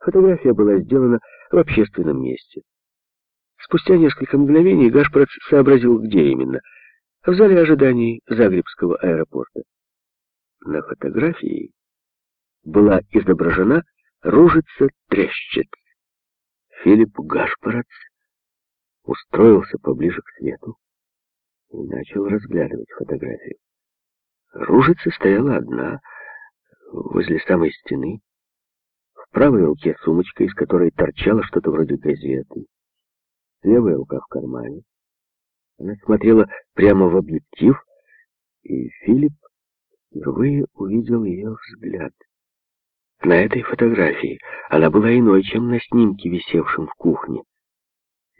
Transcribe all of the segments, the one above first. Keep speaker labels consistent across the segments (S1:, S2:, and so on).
S1: Фотография была сделана в общественном месте. Спустя несколько мгновений Гашпорт сообразил, где именно. В зале ожиданий Загребского аэропорта. На фотографии была изображена ружица трещет. Филипп Гашпорт устроился поближе к свету и начал разглядывать фотографию. Ружица стояла одна, возле самой стены. В правой руке сумочка, из которой торчало что-то вроде газеты. Левая рука в кармане. Она смотрела прямо в объектив, и Филипп впервые увидел ее взгляд. На этой фотографии она была иной, чем на снимке, висевшем в кухне.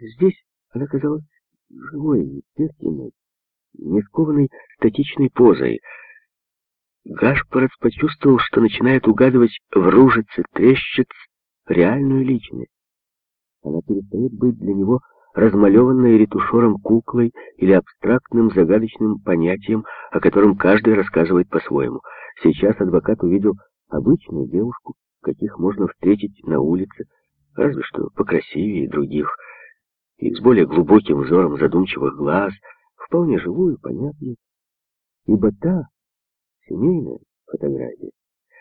S1: Здесь она казалась живой, естественной, не скованной статичной позой. Гашпорец почувствовал, что начинает угадывать в ружице трещиц реальную личность. Она перестает быть для него размалеванной ретушером куклой или абстрактным загадочным понятием, о котором каждый рассказывает по-своему. Сейчас адвокат увидел обычную девушку, каких можно встретить на улице, разве что покрасивее других, и с более глубоким взором задумчивых глаз, вполне живую, понятную. Ибо та семейная фотография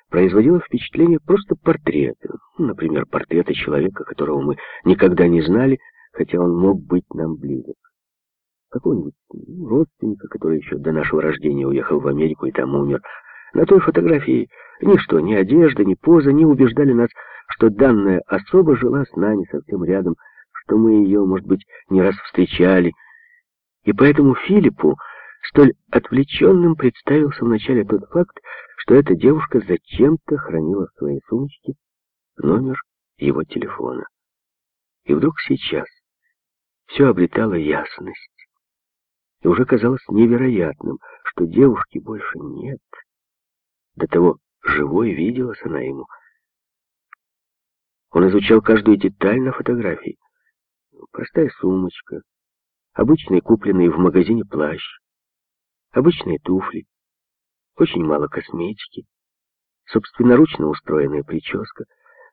S1: производила впечатление просто портрета, например, портрета человека, которого мы никогда не знали, хотя он мог быть нам близок. Какого-нибудь родственника, который еще до нашего рождения уехал в Америку и там умер. На той фотографии ничто, ни одежда, ни поза не убеждали нас, что данная особа жила с нами совсем рядом, что мы ее, может быть, не раз встречали. И поэтому Филиппу столь отвлеченным представился вначале тот факт, что эта девушка зачем-то хранила в своей сумочке номер его телефона. И вдруг сейчас все обретало ясность. И уже казалось невероятным, что девушки больше нет. До того живой виделась она ему. Он изучал каждую деталь на фотографии. Простая сумочка, обычный купленный в магазине плащ, обычные туфли, очень мало косметики, собственноручно устроенная прическа.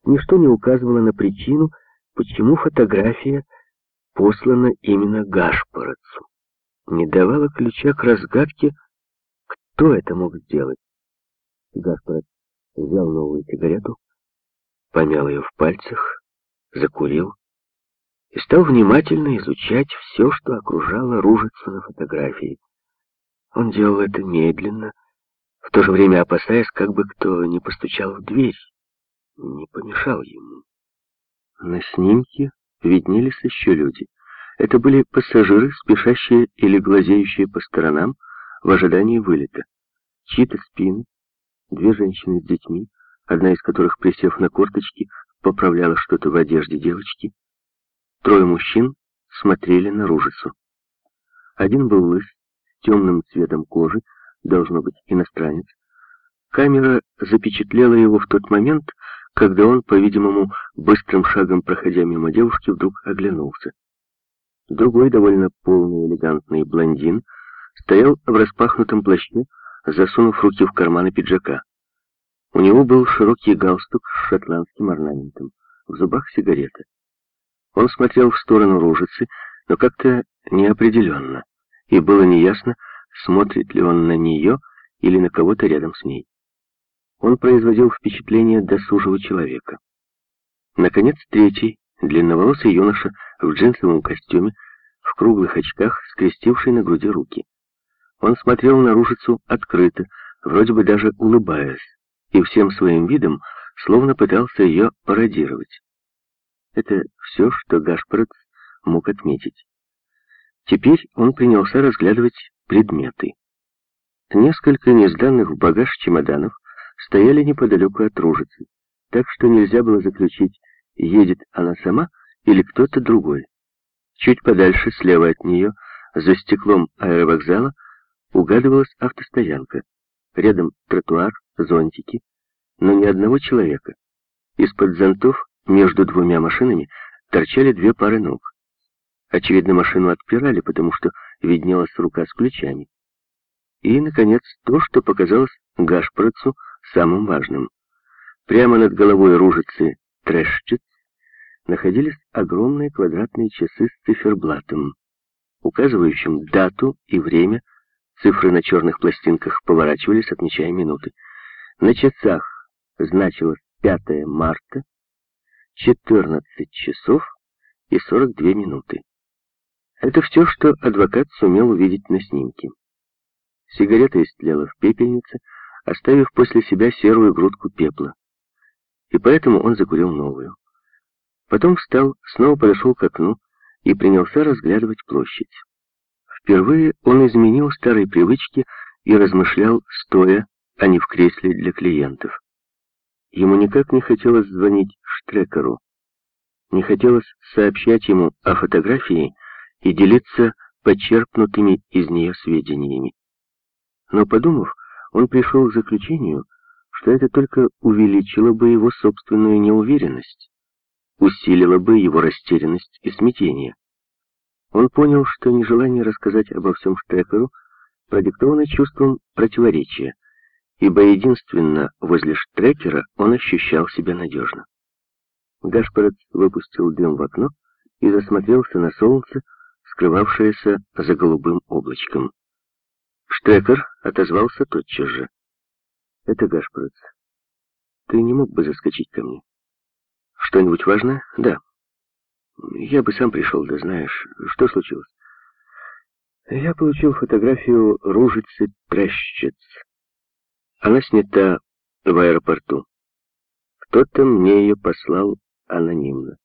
S1: Ничто не указывало на причину, почему фотография послана именно Гашпоротцу. Не давала ключа к разгадке, кто это мог сделать. Гашпорот взял новую сигарету, помял ее в пальцах, закурил и стал внимательно изучать все, что окружало ружицу на фотографии. Он делал это медленно, в то же время опасаясь, как бы кто не постучал в дверь, не помешал ему. На снимке виднелись еще люди. Это были пассажиры, спешащие или глазеющие по сторонам в ожидании вылета. Чьи-то спины, две женщины с детьми, одна из которых, присев на корточки, поправляла что-то в одежде девочки. Трое мужчин смотрели на ружицу. Один был лыс, темным цветом кожи, должно быть иностранец. Камера запечатлела его в тот момент, когда он, по-видимому, быстрым шагом проходя мимо девушки, вдруг оглянулся. Другой, довольно полный элегантный блондин, стоял в распахнутом плаще, засунув руки в карманы пиджака. У него был широкий галстук с шотландским орнаментом, в зубах сигарета. Он смотрел в сторону ружицы, но как-то неопределенно, и было неясно, смотрит ли он на нее или на кого-то рядом с ней. Он производил впечатление досужего человека. Наконец, третий, длинноволосый юноша в джинсовом костюме, в круглых очках, скрестивший на груди руки. Он смотрел на ружицу открыто, вроде бы даже улыбаясь, и всем своим видом словно пытался ее пародировать. Это все, что Гашпорт мог отметить. Теперь он принялся разглядывать предметы. Несколько несданных в багаж чемоданов стояли неподалеку от ружицы, так что нельзя было заключить, едет она сама или кто-то другой. Чуть подальше, слева от нее, за стеклом аэровокзала, угадывалась автостоянка. Рядом тротуар, зонтики, но ни одного человека. Из-под зонтов между двумя машинами торчали две пары ног. Очевидно, машину отпирали, потому что виднелась рука с ключами. И, наконец, то, что показалось Гашпорцу самым важным. Прямо над головой ружицы Трэшчиц находились огромные квадратные часы с циферблатом, указывающим дату и время. Цифры на черных пластинках поворачивались, отмечая минуты. На часах значилось 5 марта, 14 часов и 42 минуты. Это все, что адвокат сумел увидеть на снимке. Сигарета истлела в пепельнице, оставив после себя серую грудку пепла. И поэтому он закурил новую. Потом встал, снова подошел к окну и принялся разглядывать площадь. Впервые он изменил старые привычки и размышлял стоя, а не в кресле для клиентов. Ему никак не хотелось звонить Штрекеру. Не хотелось сообщать ему о фотографии и делиться почерпнутыми из нее сведениями. Но подумав, он пришел к заключению, что это только увеличило бы его собственную неуверенность, усилило бы его растерянность и смятение. Он понял, что нежелание рассказать обо всем Штрекеру продиктовано чувством противоречия, ибо единственно возле Штрекера он ощущал себя надежно. Гашпорец выпустил дым в окно и засмотрелся на солнце, скрывавшееся за голубым облачком. Штрекер отозвался тотчас же. «Это Гашпорец. Ты не мог бы заскочить ко мне?» «Что-нибудь важное?» «Да». «Я бы сам пришел, да знаешь. Что случилось?» «Я получил фотографию ружицы Трещец. Она снята в аэропорту. Кто-то мне ее послал анонимно».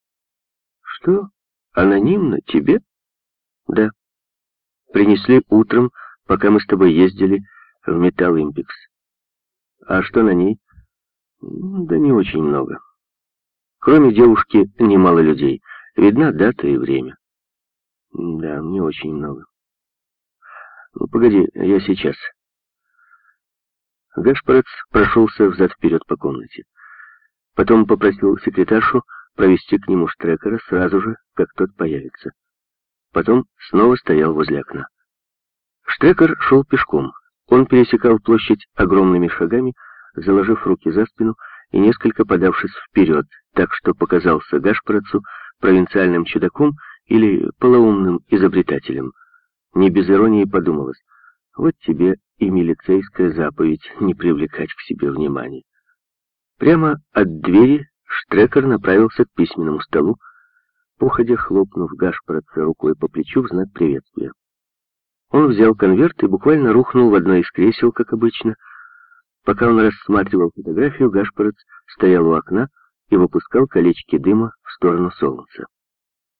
S1: «Что? Анонимно? Тебе?» «Да. Принесли утром пока мы с тобой ездили в Металл Импикс. А что на ней? Да не очень много. Кроме девушки, немало людей. Видна дата и время. Да, не очень много. Ну, погоди, я сейчас. Гашпорец прошелся взад-вперед по комнате. Потом попросил секретаршу провести к нему Штрекера сразу же, как тот появится. Потом снова стоял возле окна. Штекер шел пешком. Он пересекал площадь огромными шагами, заложив руки за спину и несколько подавшись вперед, так что показался Гашпорцу провинциальным чудаком или полоумным изобретателем. Не без иронии подумалось, вот тебе и милицейская заповедь не привлекать к себе внимания. Прямо от двери Штрекер направился к письменному столу, походя хлопнув Гашпорца рукой по плечу в знак приветствия. Он взял конверт и буквально рухнул в одно из кресел, как обычно. Пока он рассматривал фотографию, Гашпорец стоял у окна и выпускал колечки дыма в сторону солнца.